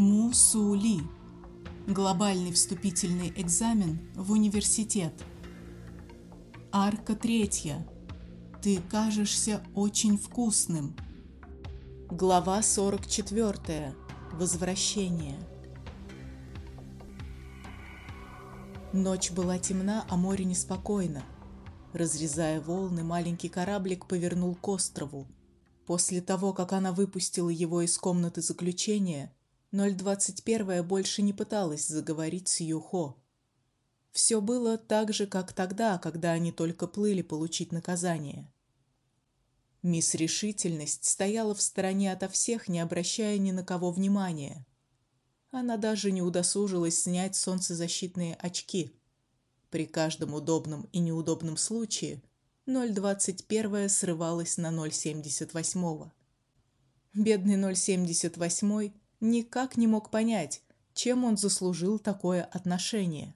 Мусули. Глобальный вступительный экзамен в университет. Арка третья. Ты кажешься очень вкусным. Глава 44. Возвращение. Ночь была темна, а море неспокойно. Разрезая волны, маленький кораблик повернул к острову. После того, как она выпустила его из комнаты заключения, 021 больше не пыталась заговорить с Юхо. Все было так же, как тогда, когда они только плыли получить наказание. Мисс Решительность стояла в стороне ото всех, не обращая ни на кого внимания. Она даже не удосужилась снять солнцезащитные очки. При каждом удобном и неудобном случае 021 срывалась на 078. Бедный 078 никак не мог понять, чем он заслужил такое отношение.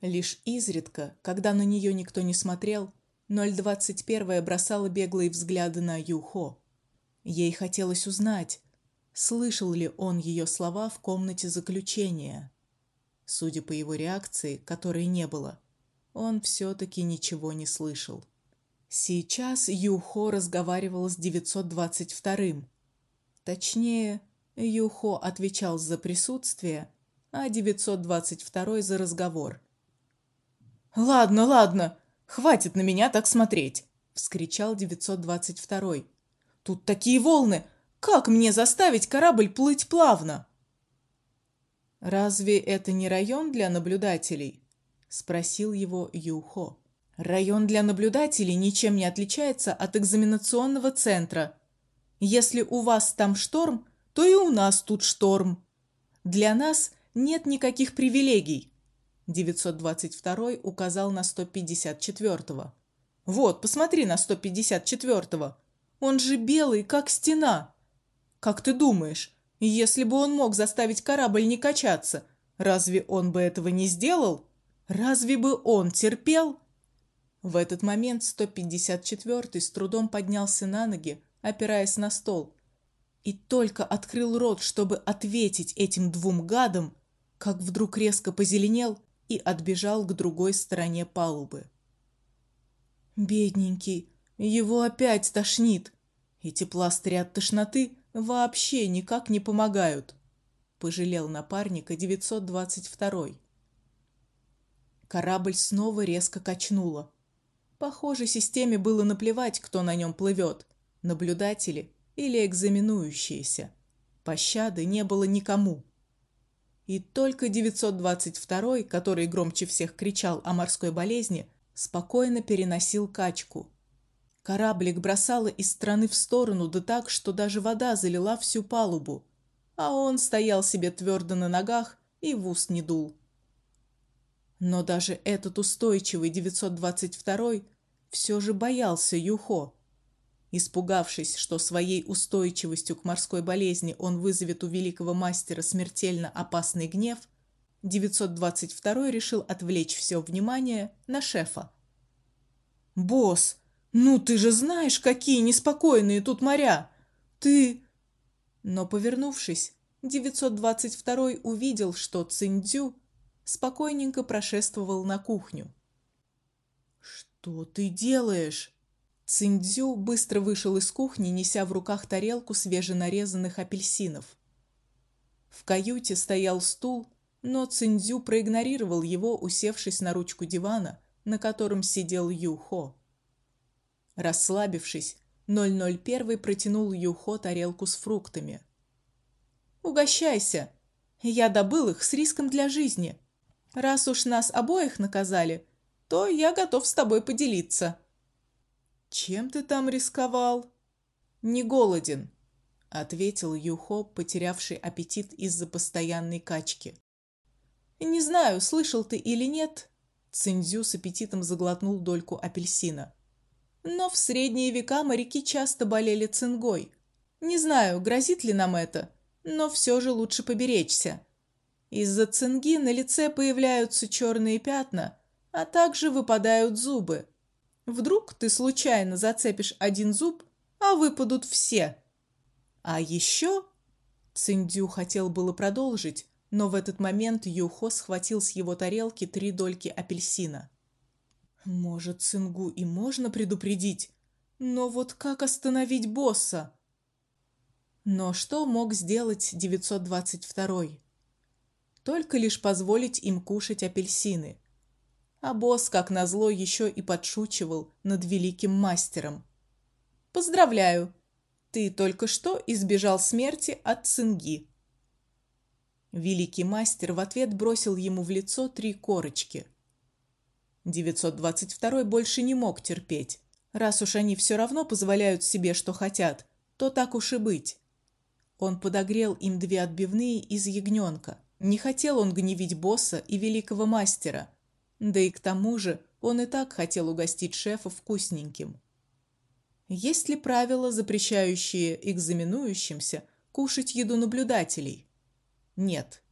Лишь изредка, когда на нее никто не смотрел, 021 бросала беглые взгляды на Юхо. Ей хотелось узнать, слышал ли он ее слова в комнате заключения. Судя по его реакции, которой не было, он все таки ничего не слышал. Сейчас Юхо разговаривал с 922-м. Точнее, Юхо отвечал за присутствие, а 922 за разговор. Ладно, ладно, хватит на меня так смотреть, вскричал 922. Тут такие волны, как мне заставить корабль плыть плавно? Разве это не район для наблюдателей? спросил его Юхо. Район для наблюдателей ничем не отличается от экзаменационного центра. Если у вас там шторм, то и у нас тут шторм. Для нас нет никаких привилегий. 922 указал на 154-го. Вот, посмотри на 154-го. Он же белый, как стена. Как ты думаешь, если бы он мог заставить корабль не качаться, разве он бы этого не сделал? Разве бы он терпел? В этот момент 154-й с трудом поднялся на ноги, опираясь на стол, и только открыл рот, чтобы ответить этим двум гадам, как вдруг резко позеленел и отбежал к другой стороне палубы. Бедненький, его опять тошнит. Эти пластыри от тошноты вообще никак не помогают, пожалел напарника 922. Корабль снова резко качнуло. Похоже, системе было наплевать, кто на нем плывет – наблюдатели или экзаменующиеся. Пощады не было никому. И только 922, который громче всех кричал о морской болезни, спокойно переносил качку. Кораблик бросало из стороны в сторону, да так, что даже вода залила всю палубу, а он стоял себе твердо на ногах и в ус не дул. Но даже этот устойчивый 922 все же боялся Юхо. Испугавшись, что своей устойчивостью к морской болезни он вызовет у великого мастера смертельно опасный гнев, 922 решил отвлечь все внимание на шефа. Босс, ну ты же знаешь, какие неспокойные тут моря. Ты Но повернувшись, 922 увидел, что Циндзю спокойненько прошествовал на кухню. Что ты делаешь? Циндзю быстро вышел из кухни, неся в руках тарелку свеженарезанных апельсинов. В каюте стоял стул, но Циндзю проигнорировал его, усевшись на ручку дивана, на котором сидел Юхо. Расслабившись, 001 протянул Юхо тарелку с фруктами. Угощайся. Я добыл их с риском для жизни. Раз уж нас обоих наказали, то я готов с тобой поделиться. Чем ты там рисковал? Не голоден, ответил Юхо, потерявший аппетит из-за постоянной качки. Не знаю, слышал ты или нет, Циндзю с аппетитом заглотнул дольку апельсина. Но в средние века моряки часто болели цингой. Не знаю, грозит ли нам это, но все же лучше поберечься. Из-за цинги на лице появляются черные пятна, а также выпадают зубы. Вдруг ты случайно зацепишь один зуб, а выпадут все. А еще Циндю хотел было продолжить, но в этот момент Юхо схватил с его тарелки три дольки апельсина. Может, Цингу и можно предупредить, но вот как остановить босса? Но что мог сделать 922? Только лишь позволить им кушать апельсины. А босс, как назло, еще и подшучивал над великим мастером. Поздравляю, ты только что избежал смерти от цинги. Великий мастер в ответ бросил ему в лицо три корочки. 922 больше не мог терпеть. Раз уж они все равно позволяют себе, что хотят, то так уж и быть. Он подогрел им две отбивные из ягненка. Не хотел он гневить босса и великого мастера. Да и к тому же он и так хотел угостить шефа вкусненьким. Есть ли правила, запрещающие экзаменующимся кушать еду наблюдателей? Нет.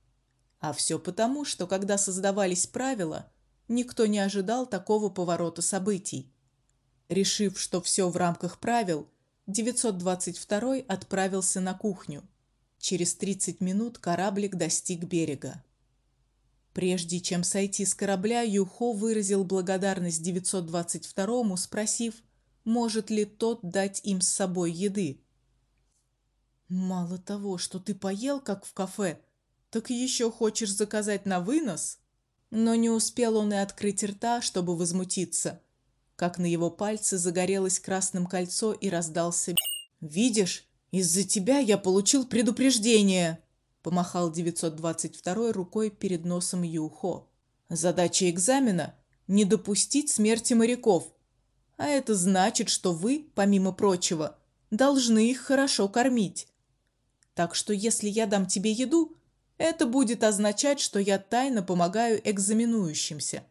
А все потому, что когда создавались правила, никто не ожидал такого поворота событий. Решив, что все в рамках правил, 922 отправился на кухню. Через 30 минут кораблик достиг берега. Прежде чем сойти с корабля, Юхо выразил благодарность 922-му, спросив, может ли тот дать им с собой еды. Мало того, что ты поел как в кафе, так еще хочешь заказать на вынос? Но не успел он и открыть рта, чтобы возмутиться, как на его пальце загорелось красным кольцо и раздался «Видишь, из-за тебя я получил предупреждение!» Помахал 922 рукой перед носом Юхо. Задача экзамена не допустить смерти моряков. А это значит, что вы, помимо прочего, должны их хорошо кормить. Так что если я дам тебе еду, это будет означать, что я тайно помогаю экзаменующимся.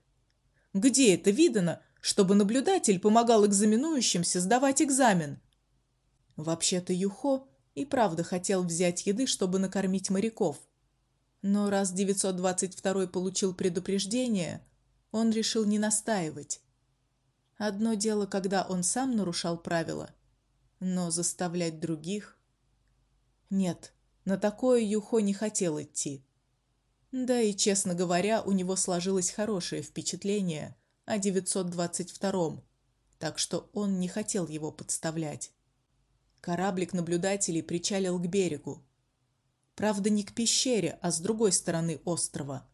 Где это видано, чтобы наблюдатель помогал экзаменующимся сдавать экзамен? Вообще-то Юхо и правда хотел взять еды, чтобы накормить моряков. Но раз 922 получил предупреждение, он решил не настаивать. Одно дело, когда он сам нарушал правила, но заставлять других... Нет, на такое Юхо не хотел идти. Да и, честно говоря, у него сложилось хорошее впечатление о 922-м, так что он не хотел его подставлять. Кораблик наблюдателей причалил к берегу. Правда, не к пещере, а с другой стороны острова.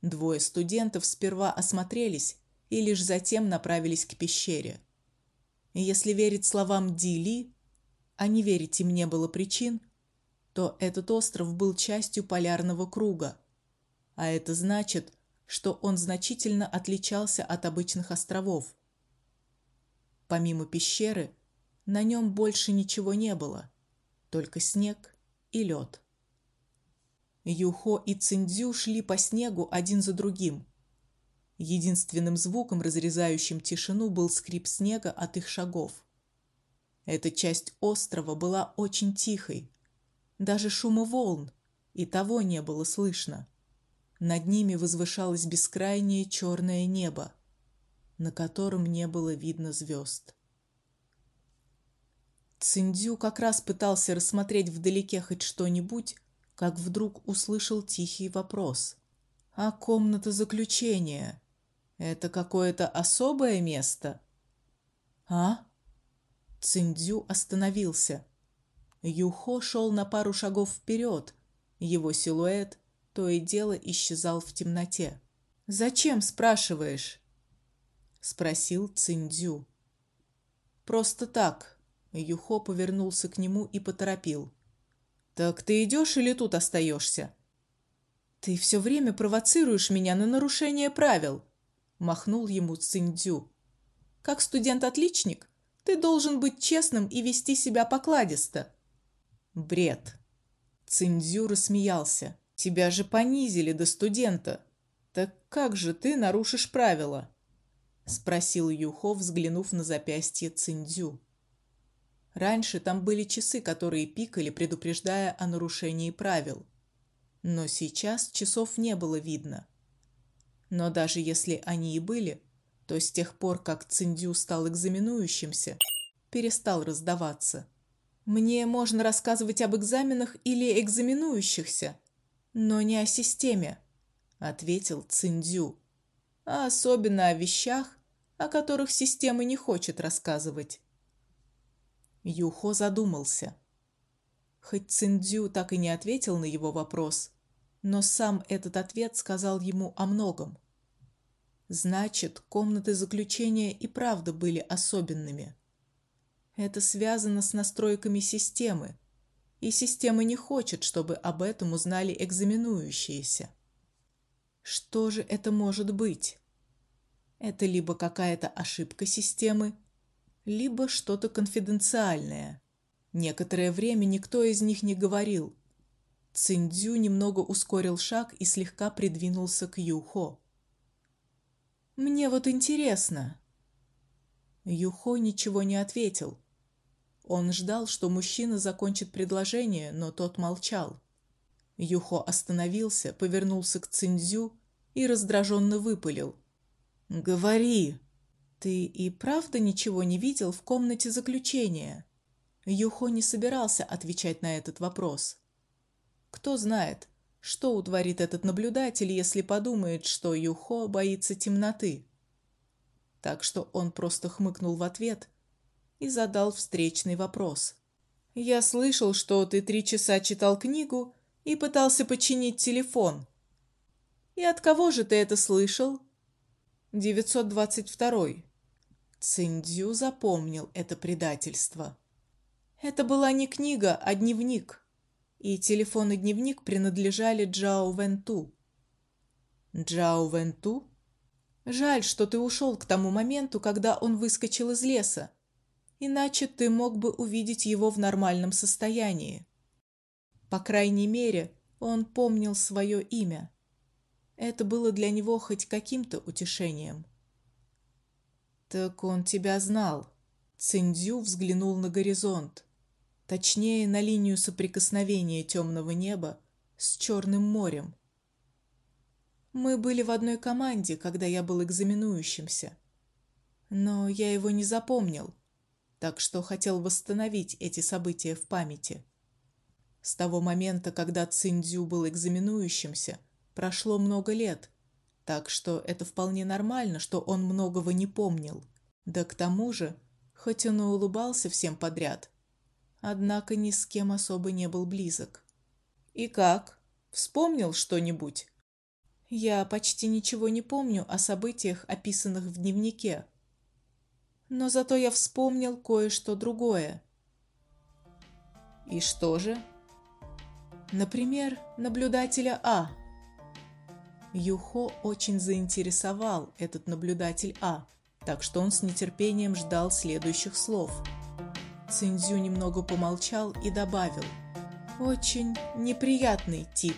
Двое студентов сперва осмотрелись и лишь затем направились к пещере. если верить словам Дили, а не верить им не было причин, то этот остров был частью полярного круга. А это значит, что он значительно отличался от обычных островов. Помимо пещеры, на нем больше ничего не было, только снег и лед. Юхо и Циндзю шли по снегу один за другим. Единственным звуком, разрезающим тишину, был скрип снега от их шагов. Эта часть острова была очень тихой. Даже шума волн и того не было слышно. Над ними возвышалось бескрайнее черное небо, на котором не было видно звезд. Циндзю как раз пытался рассмотреть вдалеке хоть что-нибудь, как вдруг услышал тихий вопрос. «А комната заключения?» Это какое-то особое место? А? Циндзю остановился. Юхо шел на пару шагов вперед. Его силуэт то и дело исчезал в темноте. Зачем, спрашиваешь? спросил Циндзю. Просто так. Юхо повернулся к нему и поторопил. Так ты идешь или тут остаешься?» Ты все время провоцируешь меня на нарушение правил махнул ему Циндзю. Как студент-отличник, ты должен быть честным и вести себя покладисто. Бред. Циндзю рассмеялся. Тебя же понизили до студента. Так как же ты нарушишь правила? спросил Юхо, взглянув на запястье Циндзю. Раньше там были часы, которые пикали, предупреждая о нарушении правил. Но сейчас часов не было видно. Но даже если они и были, то с тех пор, как Циндю стал экзаменующимся, перестал раздаваться. Мне можно рассказывать об экзаменах или экзаменующихся, но не о системе, ответил Циндзю. А особенно о вещах, о которых система не хочет рассказывать. Юхо задумался. Хоть Циндзю так и не ответил на его вопрос, но сам этот ответ сказал ему о многом. Значит, комнаты заключения и правда были особенными. Это связано с настройками системы, и система не хочет, чтобы об этом узнали экзаменующиеся. Что же это может быть? Это либо какая-то ошибка системы, либо что-то конфиденциальное. Некоторое время никто из них не говорил. Циндзю немного ускорил шаг и слегка придвинулся к Юхо. Мне вот интересно. Юхо ничего не ответил. Он ждал, что мужчина закончит предложение, но тот молчал. Юхо остановился, повернулся к Циндзю и раздраженно выпалил: "Говори. Ты и правда ничего не видел в комнате заключения?" Юхо не собирался отвечать на этот вопрос. Кто знает, что утворит этот наблюдатель, если подумает, что Юхо боится темноты. Так что он просто хмыкнул в ответ и задал встречный вопрос. Я слышал, что ты три часа читал книгу и пытался починить телефон. И от кого же ты это слышал? 922. Циндзю запомнил это предательство. Это была не книга, а дневник. И телефон и дневник принадлежали Джао Венту. Джао Венту? Жаль, что ты ушел к тому моменту, когда он выскочил из леса иначе ты мог бы увидеть его в нормальном состоянии. По крайней мере, он помнил свое имя. Это было для него хоть каким-то утешением. Так он тебя знал. Циндзю взглянул на горизонт, точнее, на линию соприкосновения темного неба с черным морем. Мы были в одной команде, когда я был экзаменующимся. Но я его не запомнил так что хотел восстановить эти события в памяти. С того момента, когда Циндзю был экзаменующимся, прошло много лет, так что это вполне нормально, что он многого не помнил. Да к тому же, хоть он и улыбался всем подряд, однако ни с кем особо не был близок. И как? Вспомнил что-нибудь? Я почти ничего не помню о событиях, описанных в дневнике, но зато я вспомнил кое-что другое. И что же? Например, наблюдателя А. Юхо очень заинтересовал этот наблюдатель А, так что он с нетерпением ждал следующих слов. Циндзю немного помолчал и добавил: "Очень неприятный тип".